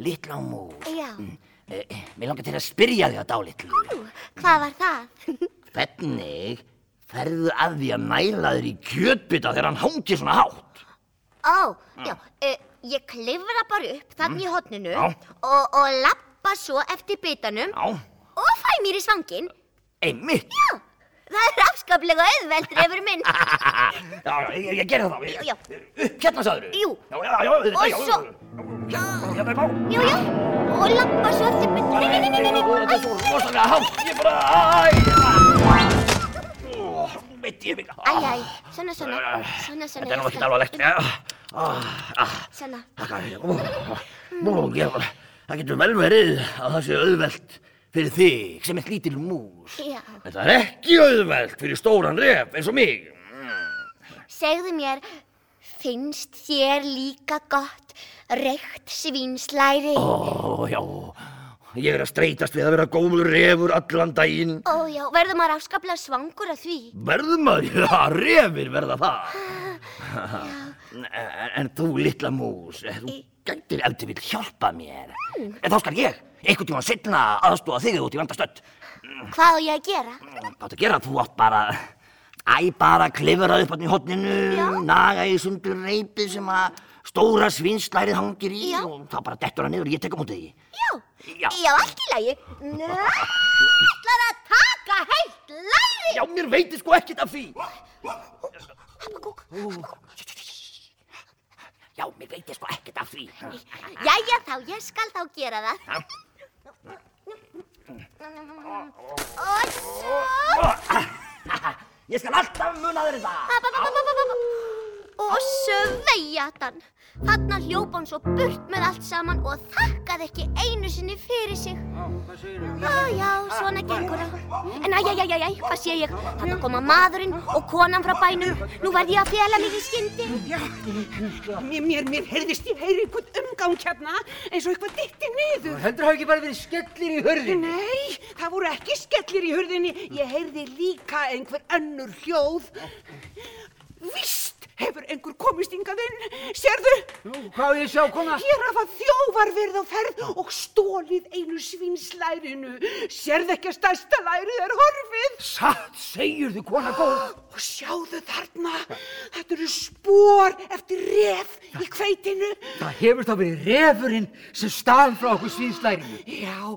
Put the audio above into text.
litla mús. Já. Eh, eh, Mér langar til að spyrja þig að dálitlu. Ú, Hvað var það? Hvernig ferðu að því að næla þér í kjötbita þegar hann hangir svona hátt? Ó, já, uh, ég klifra bara upp þannig í hotninu Já. og, og lappa svo eftir bitanum Já, og fæ mér í svangin. einmitt. Já, það er afskaplega auðvelt, refur minn. Já, ég, ég gerði það. Já, já. Upp hérna sagður. Jú. Já, já, já. auðvitað, Og já, svo- Já, hérna er má. Já, já, og lappa svo eftir bitanum. Nei, nei, nei, nei, nei, Þetta nei, er svo rosalega hátt. Ég bara, æ. Ó, Veit ég mig. æ, æ, æ, svona, svona, svona, svona. Þetta er nú ekkert alveg legt. Svona, Það getur vel verið að það sé auðvelt fyrir þig sem eitt lítil mús. já. En það er ekki auðvelt fyrir stóran ref eins og mig. Segðu mér, finnst þér líka gott reykt svínslæri? Ó, já, ég er að streytast við að vera góður refur allan daginn. Ó já, verður maður afskaplega svangur af því? Verðum maður, já, refir verða það. En, en þú, litla mús, þú gætir ef þið vil hjálpa mér. En þá skal ég, einhvern tíma setna aðstóða þig út í vandastödd. Hvað á ég að gera? Hvað átt að gera? Þú átt bara, æ, bara klifrað upp hotninu, Já. naga í sundur reypið sem að stóra svinslærið hangir í Já. og þá bara dettur hann niður og ég tek á móti því. Já, Já. já, allt í lagi. Nei, ætlar að taka heilt læri. Já, mér veitir sko ekkert af því. Habakúk. Já, mér veitir sko ekkert af því. Jæja þá, ég skal þá gera það. Ég skal alltaf muna þér þetta. Og sveijatan. Þarna hljóp hann svo burt með allt saman og þakkaði ekki einu sinni fyrir sig. Já, já, svona gengur það. En æj, æj, æj, æj, hvað sé ég? Þarna koma maðurinn og konan frá bænum. Nú verð ég að fjela mig í skyndi. Já, mér, mér, mér heyrðist ég heyri einhvern umgang hérna eins og eitthvað ditti niður. Heldur hafi ekki bara verið skellir í hörðinni? Nei, það voru ekki skellir í hurðinni. Ég heyrði líka einhver önnur hljóð. Vist hefur einhver komist hingað inn. Sérðu, Nú, hvað á ég að sjá, kona? hér hafa þjófar verið á ferð og stólið einu svinslærinu. Sérðu ekki að stærsta lærið er horfið? Satt, segir þú, kona góð. Og sjáðu þarna, þetta eru spór eftir ref í kveitinu. Það hefur þá verið refurinn sem stál frá okkur svíðslærinu. Já,